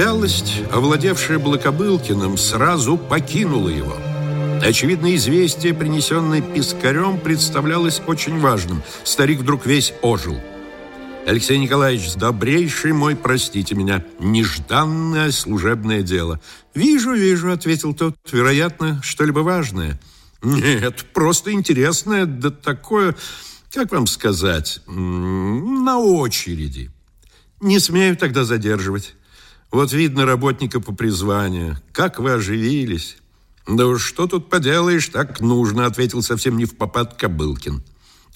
Вялость, овладевшая Блокобылкиным, сразу покинула его. Очевидно, известие, принесенное Пискарем, представлялось очень важным. Старик вдруг весь ожил. Алексей Николаевич, добрейший мой, простите меня, нежданное служебное дело. Вижу, вижу, ответил тот. Вероятно, что-либо важное. Нет, просто интересное, да такое, как вам сказать, на очереди. Не смею тогда задерживать. Вот видно работника по призванию. Как вы оживились. Да уж что тут поделаешь, так нужно, ответил совсем не в попад Кобылкин.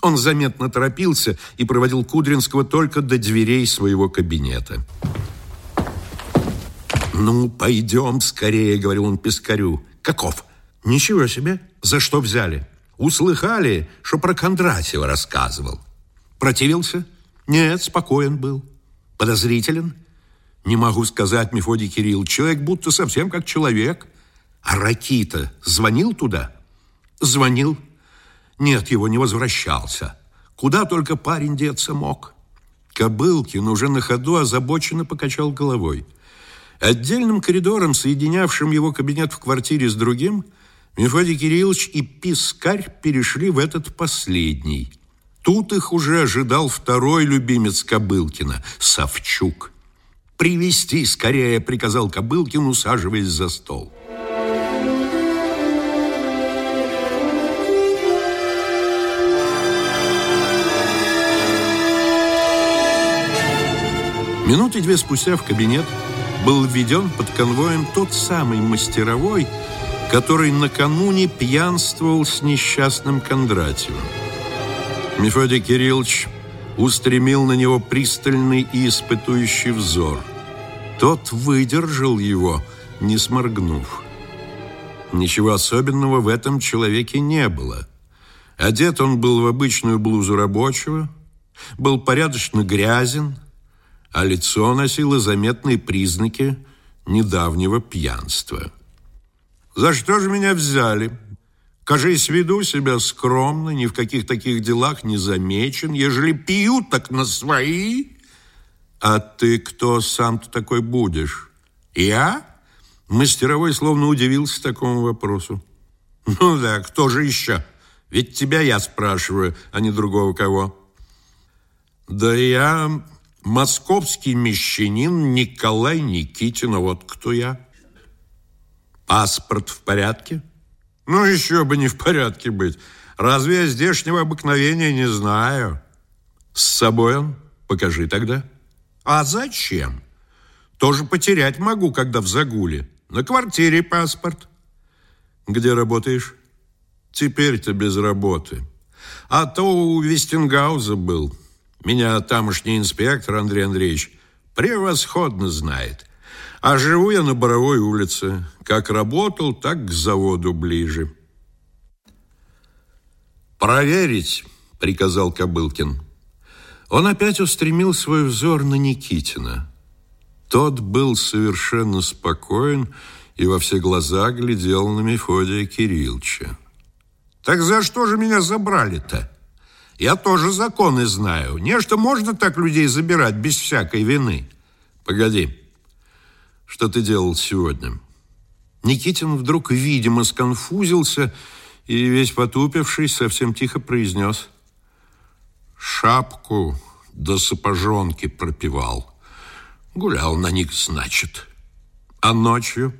Он заметно торопился и проводил Кудринского только до дверей своего кабинета. «Ну, пойдем скорее», — говорил он Пискарю. «Каков?» «Ничего себе! За что взяли?» «Услыхали, что про Кондратьева рассказывал?» «Противился?» «Нет, спокоен был». «Подозрителен?» Не могу сказать, Мефодий Кирилл. Человек будто совсем как человек. А Ракита звонил туда? Звонил. Нет, его не возвращался. Куда только парень деться мог. Кобылкин уже на ходу озабоченно покачал головой. Отдельным коридором, соединявшим его кабинет в квартире с другим, Мефодий Кириллович и Пискарь перешли в этот последний. Тут их уже ожидал второй любимец Кобылкина – Савчук – «Привести скорее!» – приказал Кобылкин, усаживаясь за стол. Минуты две спустя в кабинет был введен под конвоем тот самый мастеровой, который накануне пьянствовал с несчастным Кондратьевым. Мефодий Кириллович устремил на него пристальный и испытующий взор. Тот выдержал его, не сморгнув. Ничего особенного в этом человеке не было. Одет он был в обычную блузу рабочего, был порядочно грязен, а лицо носило заметные признаки недавнего пьянства. «За что же меня взяли?» Кажись, веду себя скромно, ни в каких таких делах не замечен. Ежели пью, так на свои. А ты кто сам-то такой будешь? Я? Мастеровой словно удивился такому вопросу. Ну да, кто же еще? Ведь тебя я спрашиваю, а не другого кого. Да я московский мещанин Николай Никитин, вот кто я. Паспорт в порядке? Ну, еще бы не в порядке быть. Разве я здешнего обыкновения не знаю? С собой он? Покажи тогда. А зачем? Тоже потерять могу, когда в загуле. На квартире паспорт. Где работаешь? Теперь-то без работы. А то у Вестингауза был. Меня тамошний инспектор Андрей Андреевич превосходно знает. А живу я на Боровой улице. Как работал, так к заводу ближе. «Проверить», — приказал Кобылкин. Он опять устремил свой взор на Никитина. Тот был совершенно спокоен и во все глаза глядел на Мефодия Кирилловича. «Так за что же меня забрали-то? Я тоже законы знаю. Не что можно так людей забирать без всякой вины. Погоди». Что ты делал сегодня?» Никитин вдруг, видимо, сконфузился и, весь потупившись, совсем тихо произнес. «Шапку до сапожонки пропивал. Гулял на них, значит. А ночью?»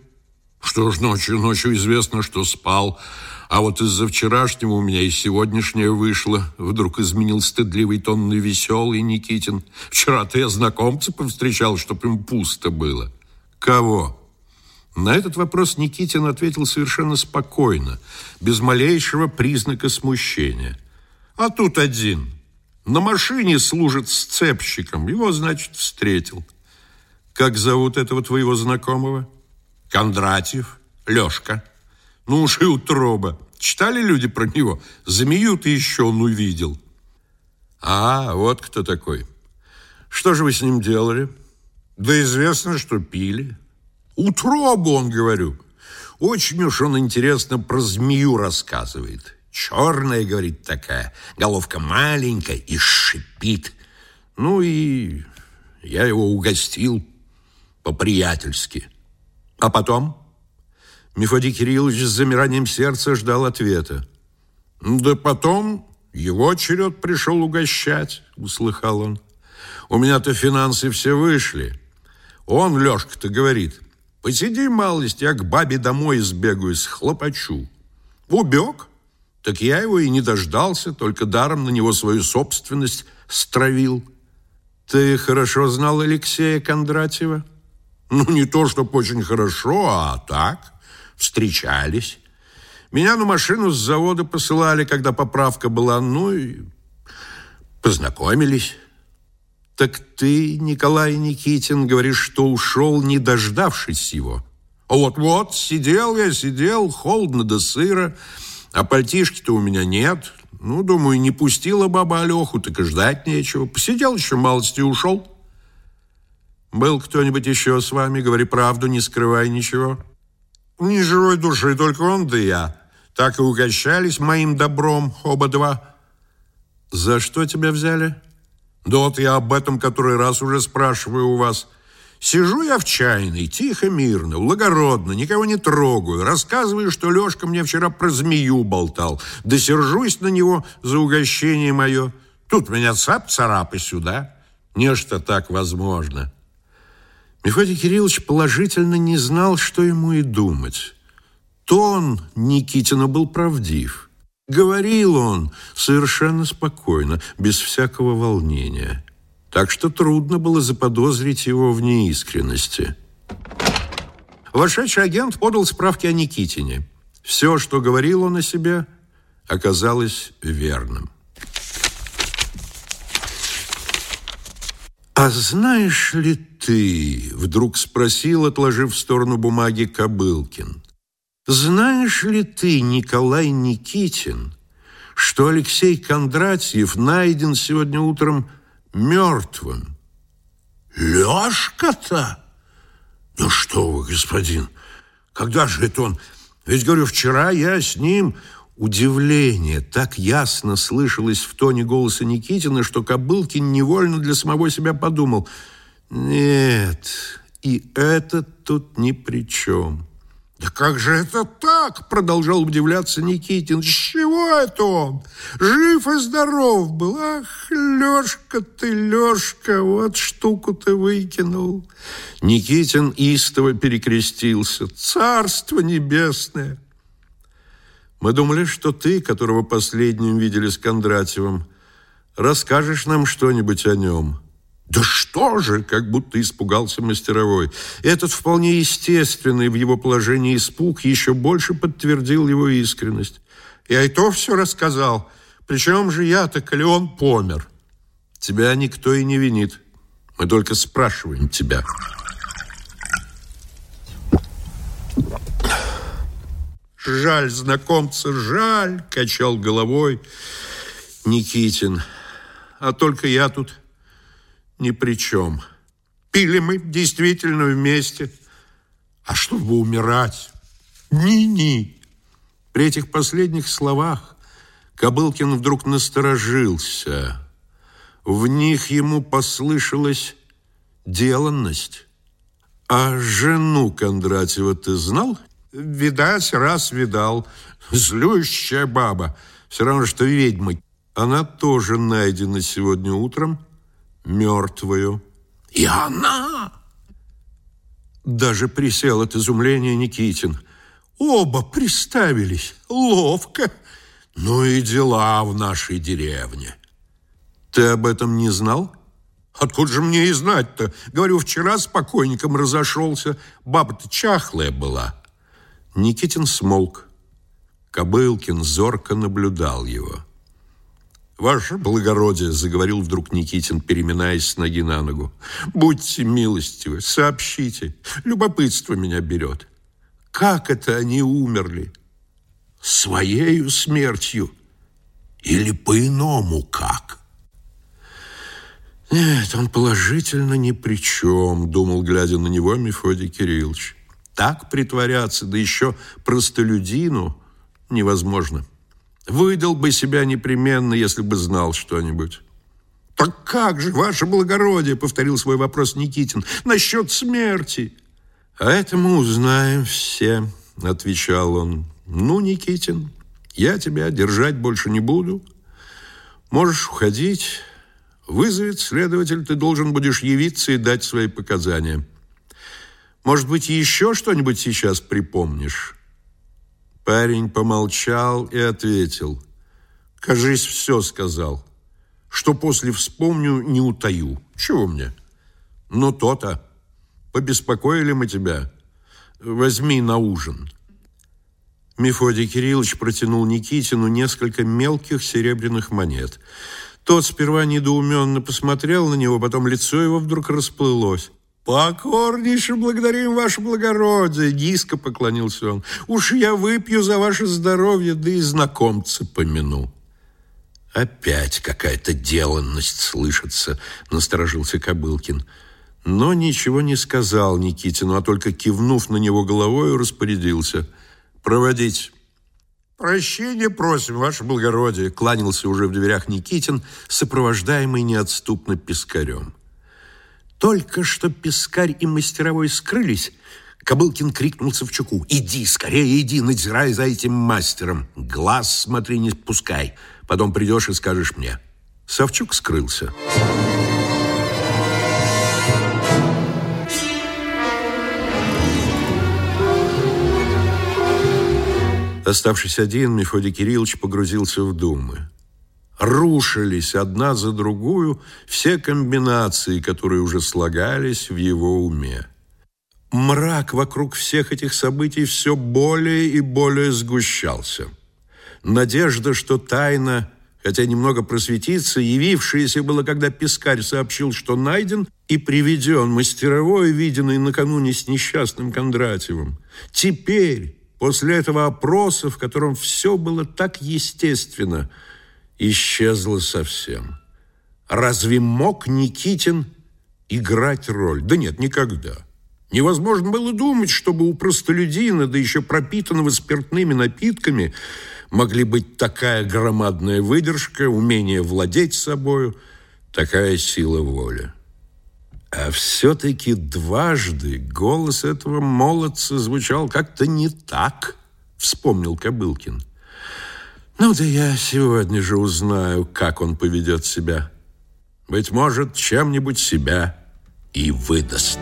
«Что ж ночью? Ночью известно, что спал. А вот из-за вчерашнего у меня и сегодняшнее вышло. Вдруг изменил стыдливый тонный веселый Никитин. Вчера-то я знакомца повстречал, чтоб им пусто было». Кого? На этот вопрос Никитин ответил совершенно спокойно, без малейшего признака смущения. А тут один. На машине служит сцепщиком. Его, значит, встретил. Как зовут этого твоего знакомого? Кондратьев. Лешка. Ну уж и утроба. Читали люди про него? Змею-то еще он увидел. А, вот кто такой. Что же вы с ним делали? Да известно, что пили. Утробу, он, говорю. Очень уж он интересно про змею рассказывает. Черная, говорит, такая, головка маленькая и шипит. Ну и я его угостил. по-приятельски. А потом Мефодий Кириллович с замиранием сердца ждал ответа. Да потом его черед пришел угощать, услыхал он. У меня-то финансы все вышли. Он, Лешка-то, говорит, посиди малость, я к бабе домой сбегаю, схлопочу. Убег. Так я его и не дождался, только даром на него свою собственность стравил. Ты хорошо знал Алексея Кондратьева? Ну, не то, чтобы очень хорошо, а так, встречались. Меня на машину с завода посылали, когда поправка была, ну и познакомились. Так ты, Николай Никитин, говоришь, что ушел, не дождавшись его. Вот-вот, сидел я, сидел, холодно до сыра, а пальтишки-то у меня нет. Ну, думаю, не пустила баба Алеху, так и ждать нечего. Посидел еще малости и ушел. Был кто-нибудь еще с вами? Говори правду, не скрывай ничего. Ни живой души, только он да я. Так и угощались моим добром оба два. За что тебя взяли? Да вот я об этом который раз уже спрашиваю у вас. Сижу я в чайной, тихо, мирно, благородно, никого не трогаю. Рассказываю, что Лешка мне вчера про змею болтал. Да сержусь на него за угощение мое. Тут меня цап-царап и сюда. Нечто так возможно. Мефодий Кириллович положительно не знал, что ему и думать. Тон Никитина был правдив. Говорил он совершенно спокойно, без всякого волнения. Так что трудно было заподозрить его в неискренности. Вошедший агент подал справки о Никитине. Все, что говорил он о себе, оказалось верным. «А знаешь ли ты?» — вдруг спросил, отложив в сторону бумаги Кобылкин. «Знаешь ли ты, Николай Никитин, что Алексей Кондратьев найден сегодня утром мертвым?» «Лешка-то? Ну что вы, господин, когда же это он? Ведь, говорю, вчера я с ним Удивление так ясно слышалось в тоне голоса Никитина, что Кобылкин невольно для самого себя подумал. Нет, и это тут ни при чем. «Да как же это так?» – продолжал удивляться Никитин. «С чего это он? Жив и здоров был. Ах, Лешка ты, Лешка, вот штуку ты выкинул!» Никитин истово перекрестился. «Царство небесное! Мы думали, что ты, которого последним видели с Кондратьевым, расскажешь нам что-нибудь о нем. Да что же, как будто испугался мастеровой. Этот вполне естественный в его положении испуг еще больше подтвердил его искренность. Я и то все рассказал. Причем же я-то, коли он помер. Тебя никто и не винит. Мы только спрашиваем тебя. Жаль знакомца, жаль, качал головой Никитин. А только я тут ни при чем. Пили мы действительно вместе. А чтобы умирать? Ни-ни. При этих последних словах Кобылкин вдруг насторожился. В них ему послышалась деланность. А жену Кондратьева ты знал? Видать, раз видал. Злющая баба. Все равно, что ведьма. Она тоже найдена сегодня утром мертвую. И она... Даже присел от изумления Никитин. Оба приставились. Ловко. Ну и дела в нашей деревне. Ты об этом не знал? Откуда же мне и знать-то? Говорю, вчера с покойником разошелся. Баба-то чахлая была. Никитин смолк. Кобылкин зорко наблюдал его. «Ваше благородие», — заговорил вдруг Никитин, переминаясь с ноги на ногу, «будьте милостивы, сообщите, любопытство меня берет. Как это они умерли? Своею смертью или по-иному как?» «Нет, он положительно ни при чем», — думал, глядя на него Мефодий Кириллович. Так притворяться, да еще простолюдину, невозможно. Выдал бы себя непременно, если бы знал что-нибудь. «Так как же, ваше благородие?» — повторил свой вопрос Никитин. «Насчет смерти». «А это мы узнаем все», — отвечал он. «Ну, Никитин, я тебя держать больше не буду. Можешь уходить. Вызовет следователь, ты должен будешь явиться и дать свои показания. Может быть, еще что-нибудь сейчас припомнишь?» Парень помолчал и ответил. «Кажись, все сказал. Что после вспомню, не утаю. Чего мне? Ну, то-то. Побеспокоили мы тебя. Возьми на ужин». Мефодий Кириллович протянул Никитину несколько мелких серебряных монет. Тот сперва недоуменно посмотрел на него, потом лицо его вдруг расплылось. «Покорнейше благодарим ваше благородие!» Низко поклонился он. «Уж я выпью за ваше здоровье, да и знакомца помяну». «Опять какая-то деланность слышится», — насторожился Кобылкин. Но ничего не сказал Никитину, а только кивнув на него головой, распорядился — проводить. «Прощения просим, ваше благородие», — кланялся уже в дверях Никитин, сопровождаемый неотступно пескарем. Только что пескарь и мастеровой скрылись, Кобылкин крикнул Савчуку. «Иди, скорее иди, надзирай за этим мастером. Глаз смотри, не спускай. Потом придешь и скажешь мне». Савчук скрылся. Оставшись один, Мефодий Кириллович погрузился в думы. Рушились одна за другую все комбинации, которые уже слагались в его уме. Мрак вокруг всех этих событий все более и более сгущался. Надежда, что тайна, хотя немного просветится, явившаяся было, когда Пискарь сообщил, что найден и приведен мастеровой, виденный накануне с несчастным Кондратьевым. Теперь После этого опроса, в котором все было так естественно, исчезло совсем. Разве мог Никитин играть роль? Да нет, никогда. Невозможно было думать, чтобы у простолюдина, да еще пропитанного спиртными напитками, могли быть такая громадная выдержка, умение владеть собою, такая сила воли. А все-таки дважды голос этого молодца звучал как-то не так, вспомнил Кобылкин. Ну да я сегодня же узнаю, как он поведет себя. Быть может, чем-нибудь себя и выдаст.